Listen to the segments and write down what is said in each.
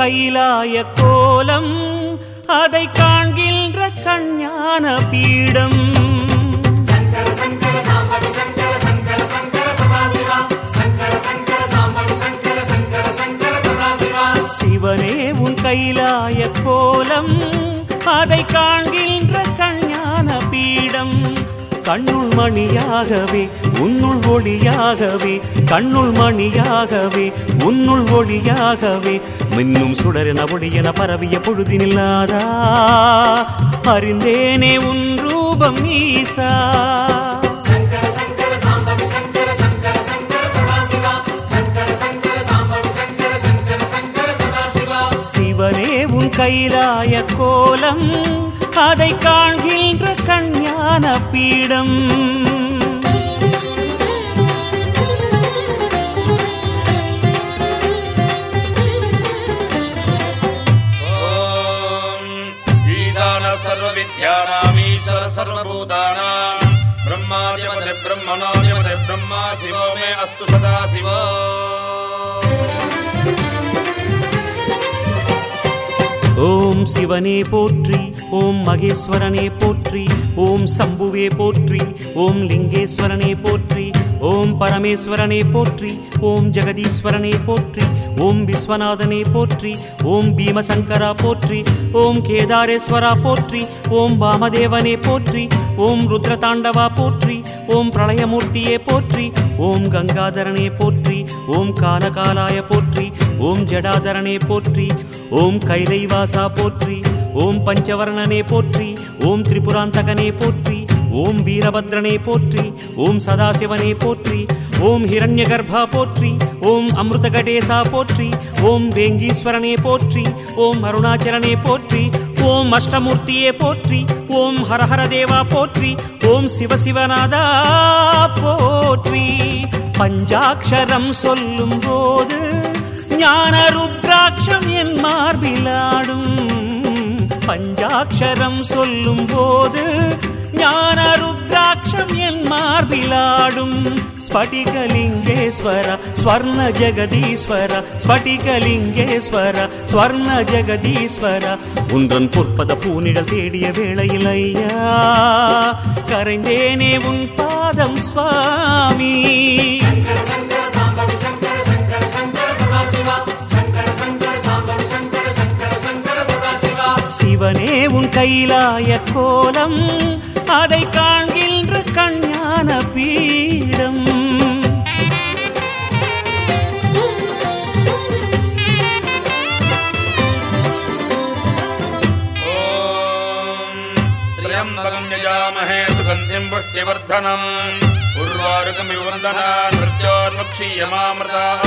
கைலாய கோலம் அதை காண்கின்ற கஞ்ஞான பீடம். சிவனே உன் கைலாய கோலம் அதை காண்கின்ற கஞ்ஞான பீடம். கண்ணுள் மணியாகவே உன்னுள் ஒளியாகவே கண்ணுள் மணியாகவே உன்னுள் ஒளியாகவே மின்னும் சுடரென ஒளியென பரவிய பொழுதினில்லாதா? அறிந்தேனே உன் ரூபம் ஈசா. சிவனே உன் கைலாய கோலம் அதை காண்கின்ற పీడం సర్వవిద్యానామీశ్వర బ్రహ్మా శివో మే అస్తు సదా శివో. ஓம் சிவனே போற்றி ஓம் மகேஸ்வரனே போற்றி ஓம் சம்புவே போற்றி ஓம் லிங்கேஸ்வரனே போற்றி ஓம் பரமேஸ்வரனே போற்றி ஓம் ஜெகதீஸ்வரனே போற்றி ஓம் விஸ்வநாதனே போற்றி ஓம் பீமசங்கரா போற்றி ஓம் கேதாரேஸ்வரா போற்றி ஓம் வாமதேவனே போற்றி ஓம் ருத்ரதாண்டவா போற்றி ஓம் பிரளயமூர்த்தியே போற்றி ஓம் கங்காதரனே போற்றி ஓம் காலகாலாய போற்றி ஓம் ஜடாதரனே போற்றி ஓம் கைலைவாசா போற்றி ஓம் பஞ்சவர்ணனே போற்றி ஓம் திரிபுராந்தகனே போற்றி ஓம் வீரபத்ரனே போற்றி ஓம் சதாசிவனே போற்றி ஓம் ஹிரண்யகர்பா போற்றி ஓம் அமிர்தகடேசா போற்றி ஓம் வேங்கீஸ்வரனே போற்றி ஓம் அருணாச்சலனே போற்றி ஓம் அஷ்டமூர்த்தியே போற்றி ஓம் ஹரஹர தேவா போற்றி ஓம் சிவசிவநாதா போற்றி பஞ்சாட்சரம் சொல்லும் போது ஞான ருத்ராட்சம் என் மார்பிலாடும். பஞ்சாட்சரம் சொல்லும் போது ஞான ருத்ராட்சம் என் மார்பிலாடும். ஸ்படிகலிங்கேஸ்வர ஸ்வர்ண ஜெகதீஸ்வர ஸ்படிகலிங்கேஸ்வர ஸ்வர்ண ஜெகதீஸ்வர உன்றன் பொற்பத பூனிடல் தேடிய வேளையில் ஐயா கரைந்தேனே உன் பாதம் சுவாமி. சிவனே உன் கைலாய கோலம் அதை காண்கின்ற கண்ணான பீடம். யஜாமஹே சுகந்திம் புஷ்டிவர்தனம். உர்வாருகம் விவர்தனா மிருத்யோர்முக்ஷீயமாமிருதாத்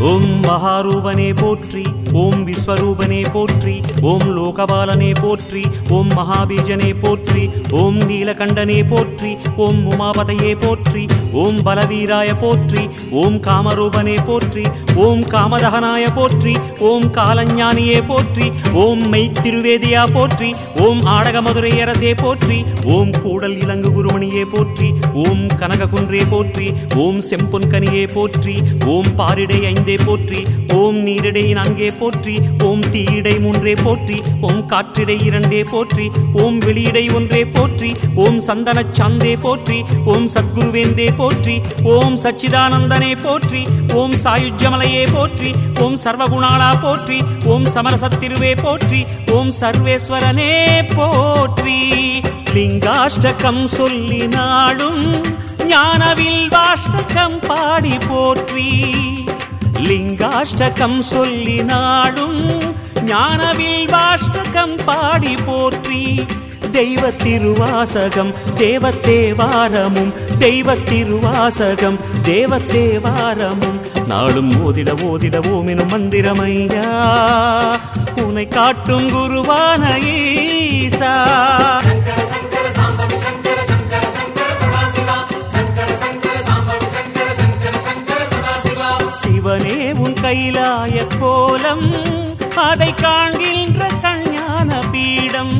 ஓம் மகாரூபனே போற்றி ஓம் விஸ்வரூபனே போற்றி ஓம் லோகபாலனே போற்றி ஓம் மகாபீஜனே போற்றி ஓம் நீலகண்டனே போற்றி ஓம் உமாபதையே போற்றி ஓம் பலவீராய போற்றி ஓம் காமரூபனே போற்றி ஓம் காமதகனாய போற்றி ஓம் காலஞானியே போற்றி ஓம் மெய்த்திருவேதியா போற்றி ஓம் ஆடகமதுரை அரசே போற்றி ஓம் கூடல் இலங்கு குருமணியே போற்றி ஓம் கனககுன்றே போற்றி ஓம் செம்பொன்கனியே போற்றி ஓம் பாரிடை ஐந்தே போற்றி ஓம் நீரிடை நான்கே போற்றி ஓம் தீயிடை மூன்றே போற்றி ஓம் காற்றிடை இரண்டே போற்றி ஓம் வெளியிடை ஒன்றே போற்றி ஓம் சந்தன சாந்தே போற்றி ஓம் சத்குருவேந்தே போற்றி போற்றி. ஓம் சச்சிதானந்தனே போற்றி. ஓம் சாயுஜ்யமலையே போற்றி. ஓம் சர்வகுணாளா போற்றி. ஓம் சமரசத்திருவே போற்றி. ஓம் சர்வேஸ்வரனே போற்றி. லிங்காஷ்டகம் சொல்லினாலும் ஞானவில் வாஷ்டகம் பாடி போற்றி. லிங்காஷ்டகம் சொல்லினாலும் ஞானவில் வாஷ்டகம் பாடி போற்றி. தெய்வ திருவாசகம் தேவத்தேவாரமும் தெய்வ திருவாசகம் தேவத்தேவாரமும் நாளும் ஓதிட ஓதிட ஓமினும் மந்திரமையா. உனை காட்டும் குருவான ஈசா. சிவனே உன் கைலாய கோலம் அதை காண்கின்ற கஞ்ஞான பீடம்.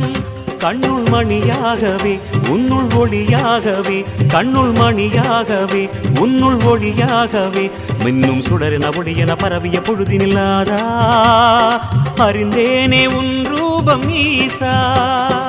கண்ணுள் மணியாகவே உன்னுள் ஒளியாகவே கண்ணுள் மணியாகவே உன்னுள் ஒளியாகவே மின்னும் சுடரின ஒளியென பரவிய பொழுதினில்லாதா? அறிந்தேனே உன் ரூபம் ஈசா.